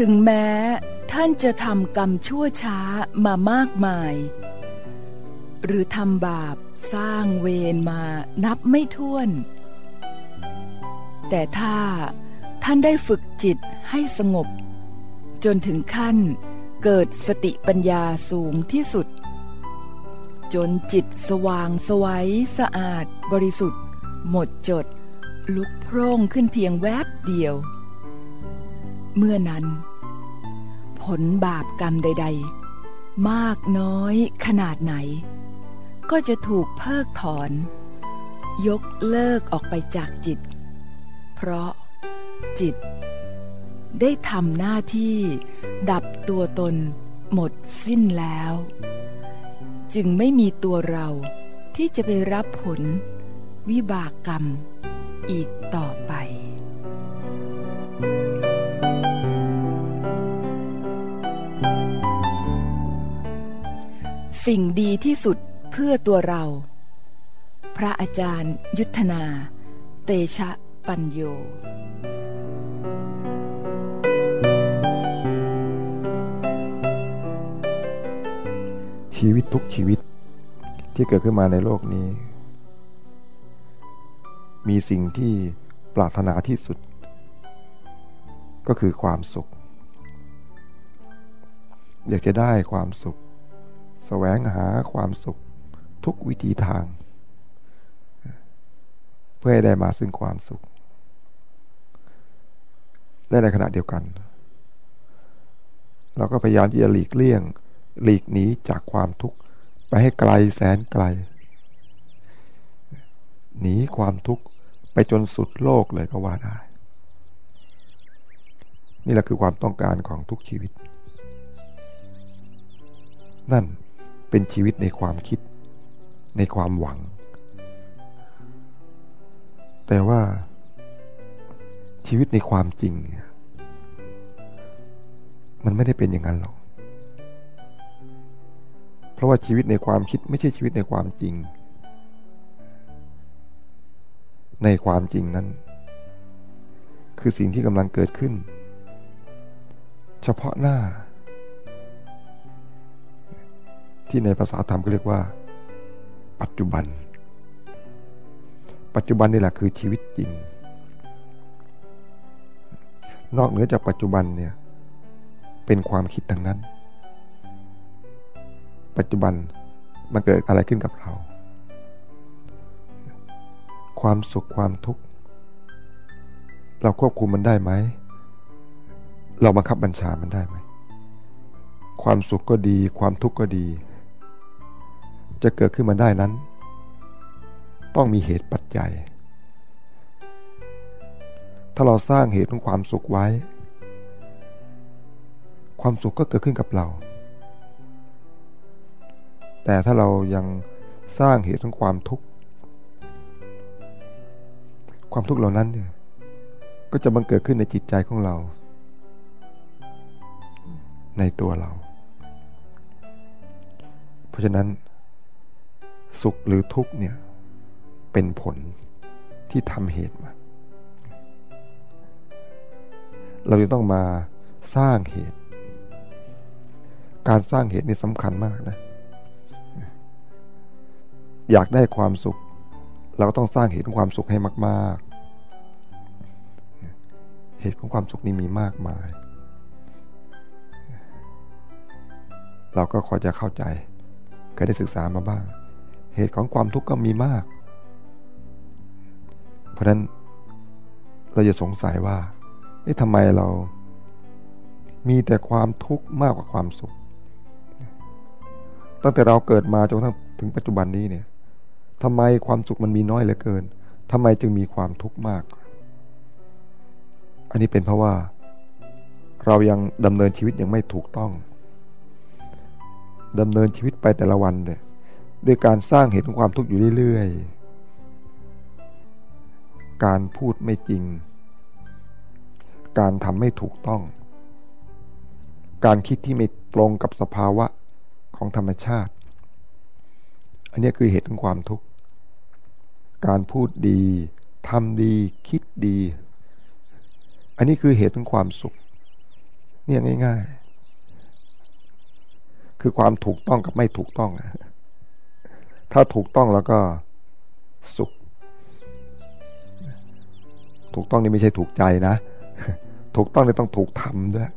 ถึงแม้ ท่านจะทำกรรมชั่วช้ามามากมาย หรือทำบาปสร้างเวรมานับไม่ถ้วน แต่ถ้าท่านได้ฝึกจิตให้สงบ จนถึงขั้นเกิดสติปัญญาสูงที่สุด จนจิตสว่างสวัยสะอาดบริสุทธิ์ หมดจด ลุกโพร่งขึ้นเพียงแวบเดียว เมื่อนั้น ผลบาปกรรมใด ๆ มากน้อยขนาดไหน ก็จะถูกเพิกถอน ยกเลิกออกไปจากจิต เพราะจิต ได้ทำหน้าที่ดับตัวตนหมดสิ้นแล้ว จึงไม่มีตัวเราที่จะไปรับผลวิบากกรรมอีกต่อไป สิ่งดีที่สุดเพื่อตัวเรา พระอาจารย์ ยุทธนา เตชะปัญโย ชีวิตทุกชีวิตที่เกิดขึ้นมาในโลกนี้ มีสิ่งที่ปรารถนาที่สุด ก็คือความสุข อยากจะได้ความสุข แสวงหาความสุขทุกวิธีทาง เพื่อให้ได้มาซึ่งความสุข และในขณะเดียวกัน เราก็พยายามที่จะหลีกเลี่ยง หลีกหนีจากความทุกข์ไปให้ไกลแสนไกล หนีความทุกข์ไปจนสุดโลกเลยก็ว่าได้ นี่แหละคือความต้องการของทุกชีวิต นั่น เป็นชีวิตในความคิด ในความหวัง แต่ว่าชีวิตในความจริง มันไม่ได้เป็นอย่างนั้นหรอก เพราะว่าชีวิตในความคิดไม่ใช่ชีวิตในความจริง ในความจริงนั้น คือสิ่งที่กำลังเกิดขึ้น เฉพาะหน้า ที่ในภาษาธรรมก็เรียกว่า ปัจจุบัน ปัจจุบันนี่แหละคือชีวิตจริง นอกเหนือจากปัจจุบันเนี่ยเป็นความคิดทั้งนั้น ปัจจุบันมันเกิดอะไรขึ้นกับเรา ความสุขความทุกข์ เราควบคุมมันได้ไหม เราบังคับบัญชามันได้ไหม ความสุขก็ดี ความทุกข์ก็ดี จะเกิดขึ้นมาได้นั้น ต้องมีเหตุปัจจัย ถ้าเราสร้างเหตุของความสุขไว้ ความสุขก็เกิดขึ้นกับเรา แต่ถ้าเรายังสร้างเหตุของความทุกข์ ความทุกข์เหล่านั้นเนี่ยก็จะบังเกิดขึ้นในจิตใจของเรา ในตัวเรา เพราะฉะนั้น สุขหรือทุกข์เนี่ยเป็นผลที่ทำเหตุมา เราจะต้องมาสร้างเหตุ การสร้างเหตุนี่สำคัญมากนะ อยากได้ความสุข เราก็ต้องสร้างเหตุของความสุขให้มาก ๆ เหตุของความสุขนี้มีมากมาย เราก็คอยจะเข้าใจเคยได้ศึกษามาบ้าง เหตุของความทุกข์ก็มีมาก เพราะนั้นเราจะสงสัยว่าเอ๊ะทำไมเรา มีแต่ความทุกข์มากกว่าความสุข ตั้งแต่เราเกิดมาจนทั่งถึงปัจจุบันนี้เนี่ยทำไมความสุขมันมีน้อยเหลือเกินทำไมจึงมีความทุกข์มาก อันนี้เป็นเพราะว่า เรายังดำเนินชีวิตยังไม่ถูกต้องดำเนินชีวิตไปแต่ละวันเลย ด้วยการสร้างเหตุของความทุกข์อยู่เรื่อยๆ การพูดไม่จริง การทำไม่ถูกต้อง การคิดที่ไม่ตรงกับสภาวะของธรรมชาติ อันนี้คือเหตุของความทุกข์ การพูดดีทำดีคิดดี อันนี้คือเหตุของความสุข เนี่ยง่าย ๆ คือความถูกต้องกับไม่ถูกต้อง ถ้าถูกต้องแล้วก็สุข ถูกต้องนี่ไม่ใช่ถูกใจนะ ถูกต้องนี่ต้องถูกทำด้วย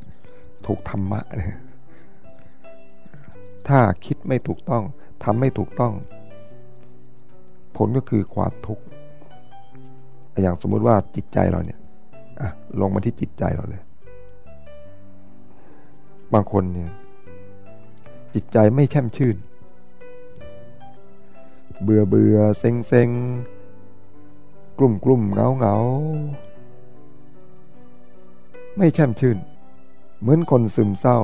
ถูกธรรมะเนี่ยถ้าคิดไม่ถูกต้องทำไม่ถูกต้อง ผลก็คือความทุกข์อย่างสมมุติว่าจิตใจเราเนี่ยอะลงมาที่จิตใจเราเลย บางคนเนี่ย จิตใจไม่แช่มชื่น เบื่อเบื่อเซ็งเซ็งกลุ่มกลุ่มเงาเงาไม่แช่มชื่น เหมือนคนซึมเศร้า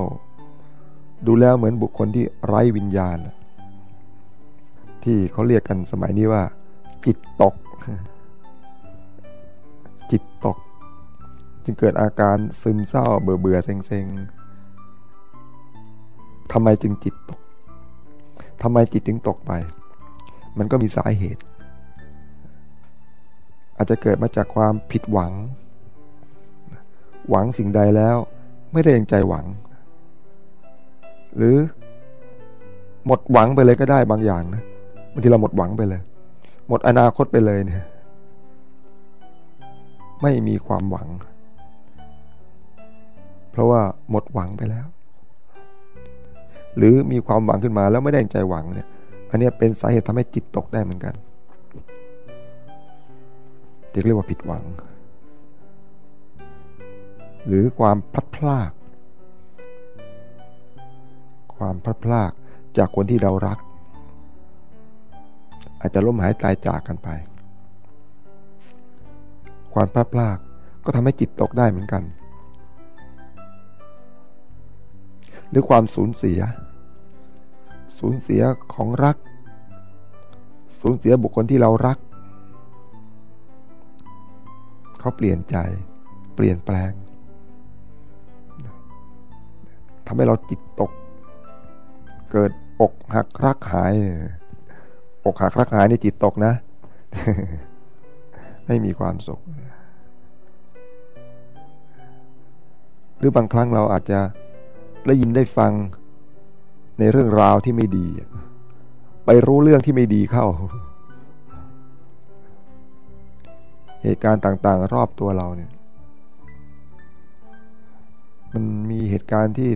ดูแล้วเหมือนบุคคลที่ไร้วิญญาณ ที่เขาเรียกกันสมัยนี้ว่า จิตตก จิตตก จึงเกิดอาการซึมเศร้า เบื่อเบื่อเซ็งเซ็งทำไมจึงจิตตกทำไมจิตจึงตกไป มันก็มีสาเหตุ อาจจะเกิดมาจากความผิดหวัง หวังสิ่งใดแล้วไม่ได้ยังใจหวัง หรือหมดหวังไปเลยก็ได้บางอย่างนะบางทีเราหมดหวังไปเลย หมดอนาคตไปเลยเนี่ยไม่มีความหวัง เพราะว่าหมดหวังไปแล้ว หรือมีความหวังขึ้นมาแล้วไม่ได้ใจหวังเนี่ย อันนี้เป็นสาเหตุทำให้จิตตกได้เหมือนกันที่เรียกว่าผิดหวัง หรือความพลัดพราก ความพลัดพรากจากคนที่เรารัก อาจจะล้มหายตายจากกันไป ความพลัดพรากก็ทำให้จิตตกได้เหมือนกัน หรือความสูญเสีย สูญเสียของรัก สูญเสียบุคคลที่เรารัก เขาเปลี่ยนใจ เปลี่ยนแปลงทำให้เราจิตตก เกิดอกหักรักหาย อกหักรักหายในจิตตกนะ ไม่มีความสุข หรือบางครั้งเราอาจจะได้ยินได้ฟัง ในเรื่องราวที่ไม่ดี ไปรู้เรื่องที่ไม่ดีเข้า เหตุการณ์ต่างๆ รอบตัวเราเนี่ย มันมีเหตุการณ์ที่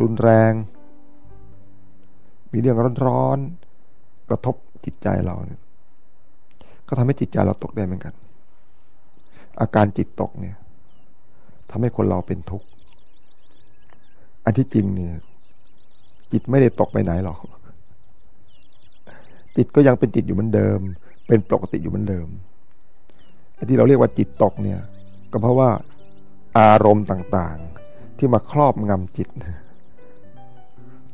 รุนแรง มีเรื่องร้อนๆกระทบจิตใจเราเนี่ย ก็ทำให้จิตใจเราตกได้เหมือนกัน อาการจิตตกเนี่ยทำให้คนเราเป็นทุกข์ อันที่จริงเนี่ย จิตไม่ได้ตกไปไหนหรอก จิตก็ยังเป็นจิตอยู่เหมือนเดิม เป็นปกติอยู่เหมือนเดิมอันที่เราเรียกว่าจิตตกเนี่ย ก็เพราะว่าอารมณ์ต่างๆ ที่มาครอบงำจิต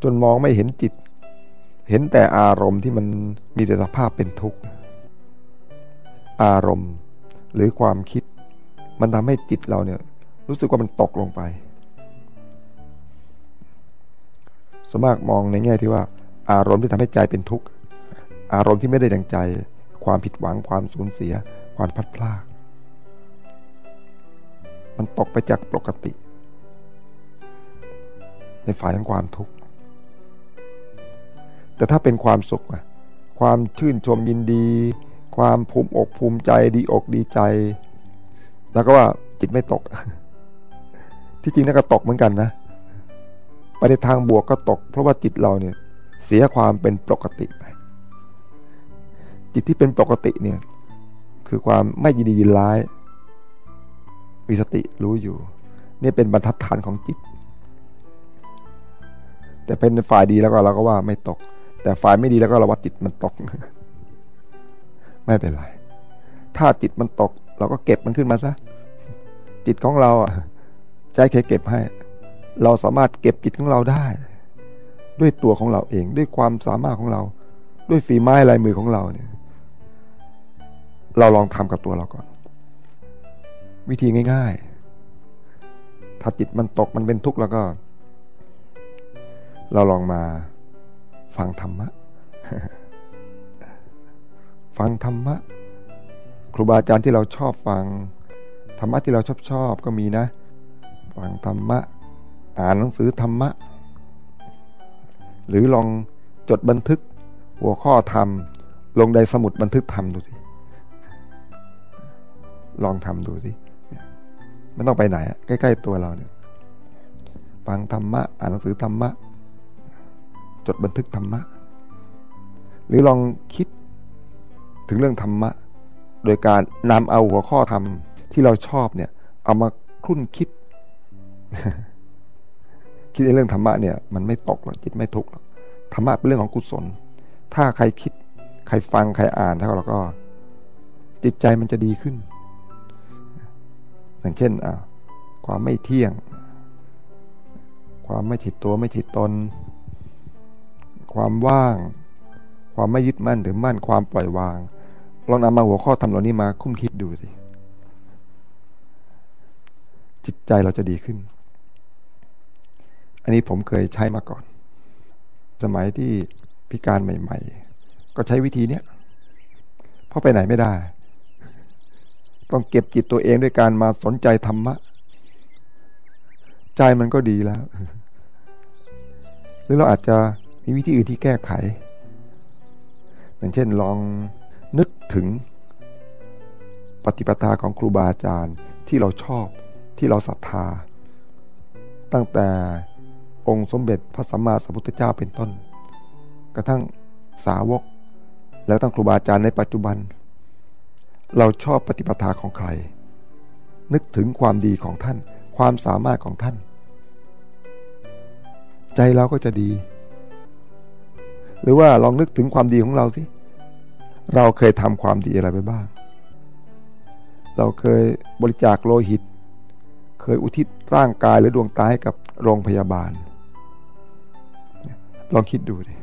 จนมองไม่เห็นจิต เห็นแต่อารมณ์ที่มันมีสภาพเป็นทุกข์ อารมณ์หรือความคิด มันทำให้จิตเราเนี่ย รู้สึกว่ามันตกลงไป สมากมองในแง่ที่ว่า อารมณ์ที่ทำให้ใจเป็นทุกข์ อารมณ์ที่ไม่ได้ดังใจ ความผิดหวังความสูญเสีย ความพัดพลาดมันตกไปจากปกติ ในฝ่ายของความทุกข์ แต่ถ้าเป็นความสุขอะความชื่นชมยินดี ความภูมิอกภูมิใจดีอกดีใจ แล้วก็ว่าจิตไม่ตก ที่จริงน่าก็ตกเหมือนกันนะ ไปในทางบวกก็ตก เพราะว่าจิตเราเนี่ยเสียความเป็นปกติไป จิตที่เป็นปกติเนี่ยคือความไม่ยินดียินร้ายมีสติรู้อยู่ นี่เป็นบรรทัดฐานของจิต แต่เป็นฝ่ายดีแล้วก็เราก็ว่าไม่ตก แต่ฝ่ายไม่ดีแล้วก็เราว่าจิตมันตก ไม่เป็นไร ถ้าจิตมันตก เราก็เก็บมันขึ้นมาซะจิตของเราอะใจเคเก็บให้ เราสามารถเก็บจิตของเราได้ ด้วยตัวของเราเอง ด้วยความสามารถของเรา ด้วยฝีไม้ลายมือของเราเนี่ย เราลองทำกับตัวเราก่อน วิธีง่าย ๆ ถ้าจิตมันตกมันเป็นทุกข์แล้วก็ เราลองมาฟังธรรมะ ฟังธรรมะ ครูบาอาจารย์ที่เราชอบฟัง ธรรมะที่เราชอบชอบก็มีนะ ฟังธรรมะ อ่านหนังสือธรรมะ หรือลองจดบันทึกหัวข้อธรรม ลงในสมุดบันทึกธรรมดูสิลองทำดูสิไม่ต้องไปไหนใกล้ๆตัวเราเนี่ยฟังธรรมะ อ่านหนังสือธรรมะ จดบันทึกธรรมะ หรือลองคิดถึงเรื่องธรรมะ โดยการนำเอาหัวข้อธรรมที่เราชอบเนี่ย เอามาคุ้นคิด คิดในเรื่องธรรมะเนี่ยมันไม่ตกหรอกจิตไม่ทุกข์หรอกธรรมะเป็นเรื่องของกุศล ถ้าใครคิดใครฟังใครอ่านเท่าเราก็ จิตใจมันจะดีขึ้น อย่างเช่นอ่าความไม่เที่ยง ความไม่ฉิดตัวไม่ฉิดตน ความว่าง ความไม่ยึดมั่นถือมั่นความปล่อยวาง ลองนำมาหัวข้อทำเหล่านี้มาคุ้มคิดดูสิจิตใจเราจะดีขึ้น อันนี้ผมเคยใช้มาก่อน สมัยที่พิการใหม่ ๆ ก็ใช้วิธีเนี้ยเพราะไปไหนไม่ได้ ต้องเก็บจิตตัวเองด้วยการมาสนใจธรรมะ ใจมันก็ดีแล้ว หรือเราอาจจะมีวิธีอื่นที่แก้ไข อย่างเช่นลองนึกถึงปฏิปทาของครูบาอาจารย์ที่เราชอบที่เราศรัทธา ตั้งแต่ องค์สมเด็จพระสัมมาสัมพุทธเจ้าเป็นต้น กระทั่งสาวก แล้วตั้งครูบาอาจารย์ในปัจจุบัน เราชอบปฏิปทาของใคร นึกถึงความดีของท่าน ความสามารถของท่าน ใจเราก็จะดี หรือว่าลองนึกถึงความดีของเราสิเราเคยทำความดีอะไรไปบ้าง เราเคยบริจาคโลหิต เคยอุทิศร่างกายหรือดวงตาให้กับโรงพยาบาล ลองคิดดูดิ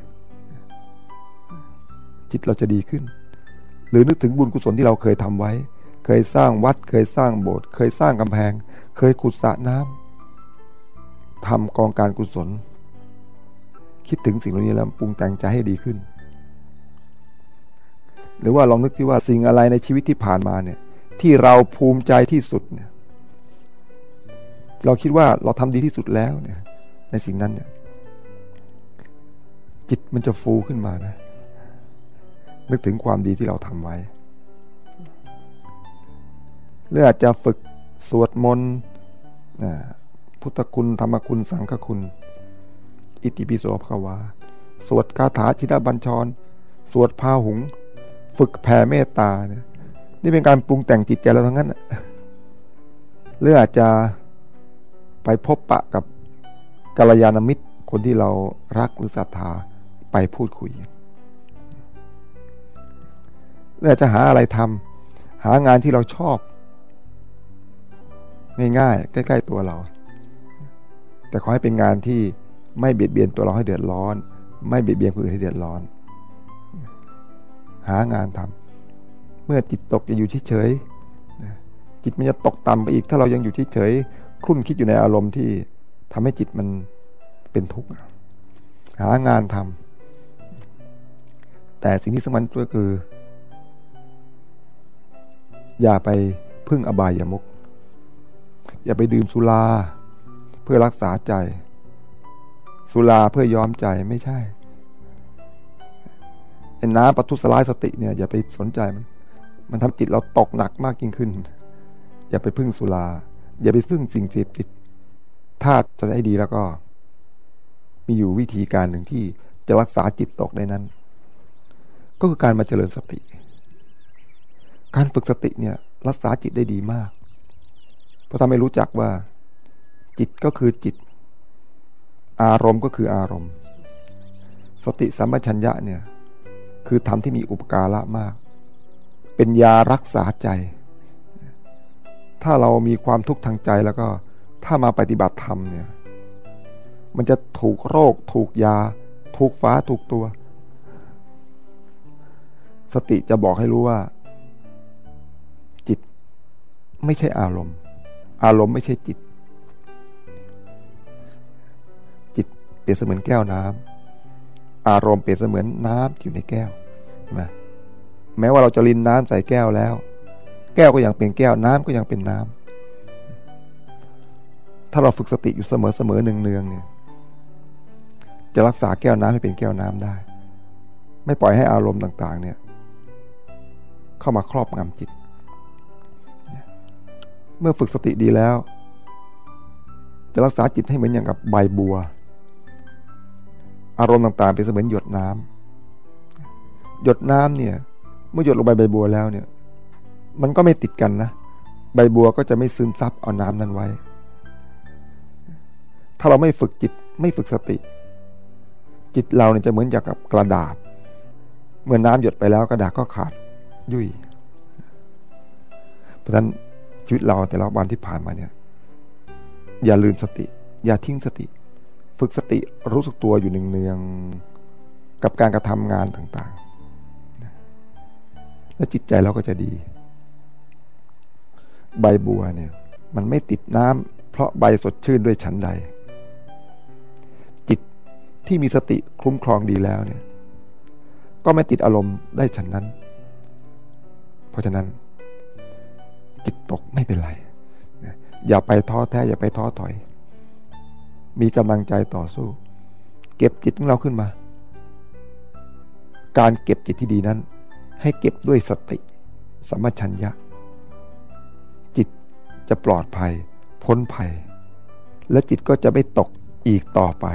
จิตเราจะดีขึ้น หรือนึกถึงบุญกุศลที่เราเคยทำไว้ เคยสร้างวัด เคยสร้างโบสถ์เคยสร้างกำแพง เคยขุดสระน้ำทำกองการกุศล คิดถึงสิ่งเหล่านี้แล้วปรุงแต่งใจให้ดีขึ้น หรือว่าลองนึกที่ว่าสิ่งอะไรในชีวิตที่ผ่านมาเนี่ย ที่เราภูมิใจที่สุดเนี่ย เราคิดว่าเราทำดีที่สุดแล้วเนี่ย ในสิ่งนั้นเนี่ย จิตมันจะฟูขึ้นมานะ นึกถึงความดีที่เราทำไว้หรืออาจจะฝึกสวดมนต์พุทธคุณธรรมคุณสังฆคุณ อิติปิโสภควา สวดคาถาชินบัญชร สวดพาหุง ฝึกแผ่เมตตาเนี่ยนี่เป็นการปรุงแต่งจิตใจเราทั้งนั้นหรืออาจจะไปพบปะกับกัลยาณมิตรคนที่เรารักหรือศรัทธา ไปพูดคุยหรืออาจจะหาอะไรทำหางานที่เราชอบ ง่ายๆใกล้ ๆ ตัวเรา แต่ขอให้เป็นงานที่ไม่เบียดเบียนตัวเราให้เดือดร้อน ไม่เบียดเบียนคนอื่นให้เดือดร้อน หางานทำเมื่อจิตตกจะอยู่เฉยๆจิตมันจะตกต่ำไปอีก ถ้าเรายังอยู่เฉยๆคลุ่นคิดอยู่ในอารมณ์ที่ทำให้จิตมันเป็นทุกข์หางานทำ แต่สิ่งที่สำคัญก็คือ อย่าไปพึ่งอบายามุกอย่าไปดื่มสุรา เพื่อรักษาใจ สุราเพื่อยอมใจไม่ใช่ไอ้น้ำปทุสลายสติเนี่ยอย่าไปสนใจมัน มันทำจิตเราตกหนักมากยิ่งขึ้น อย่าไปพึ่งสุรา อย่าไปซึ่งสิ่งเสพติด ถ้าจะให้ดีแล้วก็ มีอยู่วิธีการหนึ่งที่จะรักษาจิตตกได้นั้น ก็คือการมาเจริญสติ การฝึกสติเนี่ยรักษาจิตได้ดีมาก เพราะถ้าไม่รู้จักว่า จิตก็คือจิต อารมณ์ก็คืออารมณ์ สติสัมปชัญญะเนี่ยคือธรรมที่มีอุปการะมาก เป็นยารักษาใจ ถ้าเรามีความทุกข์ทางใจแล้วก็ถ้ามาปฏิบัติธรรมเนี่ย มันจะถูกโรค ถูกยา ถูกฟ้าถูกตัว สติจะบอกให้รู้ว่า จิตไม่ใช่อารมณ์ อารมณ์ไม่ใช่จิต จิตเปรียบเสมือนแก้วน้ำอารมณ์เปรียบเสมือนน้ำอยู่ในแก้วนะแม้ว่าเราจะลินน้ำใส่แก้วแล้ว แก้วก็ยังเป็นแก้วน้ำก็ยังเป็นน้ำถ้าเราฝึกสติอยู่เสมอเสมอเนืองเนืองเนี่ย จะรักษาแก้วน้ำให้เป็นแก้วน้ำได้ ไม่ปล่อยให้อารมณ์ต่าง ๆ เนี่ย เข้ามาครอบงำจิต เมื่อฝึกสติดีแล้ว จะรักษาจิตให้เหมือนอย่างกับใบบัว อารมณ์ต่างๆ เป็นเสมือนหยดน้ำหยดน้ำเนี่ย เมื่อหยดลงไปใบบัวแล้วเนี่ย มันก็ไม่ติดกันนะ ใบบัวก็จะไม่ซึมซับเอาน้ำนั้นไว้ ถ้าเราไม่ฝึกจิตไม่ฝึกสติ จิตเราเนี่ยจะเหมือนอย่างกับกระดาษเมื่อน้ำหยดไปแล้วกระดาษก็ขาด ยุ่ย เพราะฉะนั้นชีวิตเราแต่ละวันที่ผ่านมาเนี่ย อย่าลืมสติ อย่าทิ้งสติ ฝึกสติรู้สึกตัวอยู่เนืองๆกับการกระทำงานต่างๆ แล้วจิตใจเราก็จะดี ใบบัวเนี่ย มันไม่ติดน้ำเพราะใบสดชื่นด้วยฉันใด จิตที่มีสติคุ้มครองดีแล้วเนี่ย ก็ไม่ติดอารมณ์ได้ฉันนั้น ราะฉะนั้นจิตตกไม่เป็นไรอย่าไปท้อแท้ อย่าไปท้อถอย มีกำลังใจต่อสู้ เก็บจิตของเราขึ้นมา การเก็บจิตที่ดีนั้น ให้เก็บด้วยสติสัมปชัญญะ จิตจะปลอดภัย พ้นภัย และจิตก็จะไม่ตกอีกต่อไป